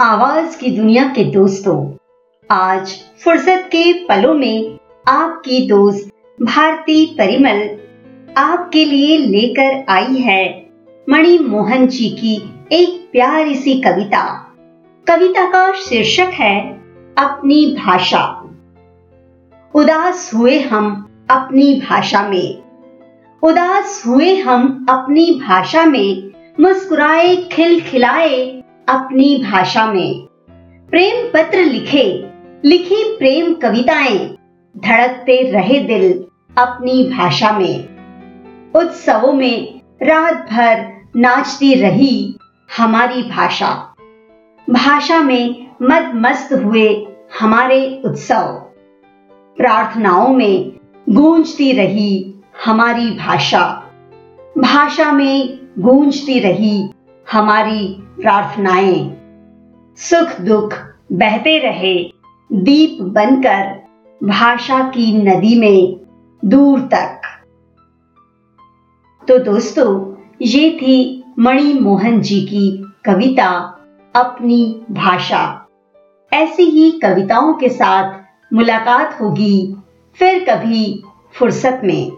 आवाज़ की दुनिया के दोस्तों, आज फुर्सत के पलों में आपकी दोस्त भारती परिमल आपके लिए लेकर आई है मणि मोहन जी की एक प्यारी सी कविता। कविता का शीर्षक है अपनी भाषा। उदास हुए हम अपनी भाषा में। उदास हुए हम अपनी भाषा में मुस्कुराए, खिलखिलाए अपनी भाषा में। प्रेम पत्र लिखे, लिखी प्रेम कविताएँ, धड़कते रहे दिल अपनी भाषा में। उत्सवों में रात भर नाचती रही हमारी भाषा। भाषा में मद मस्त हुए हमारे उत्सव। प्रार्थनाओं में गूंजती रही हमारी भाषा। भाषा में गूंजती रही हमारी प्रार्थनाएँ। सुख दुख बहते रहे। दीप बनकर भाषा की नदी में दूर तक। तो दोस्तों, ये थी मणि मोहन जी की कविता, अपनी भाषा। ऐसी ही कविताओं के साथ मुलाकात होगी फिर कभी फुर्सत में।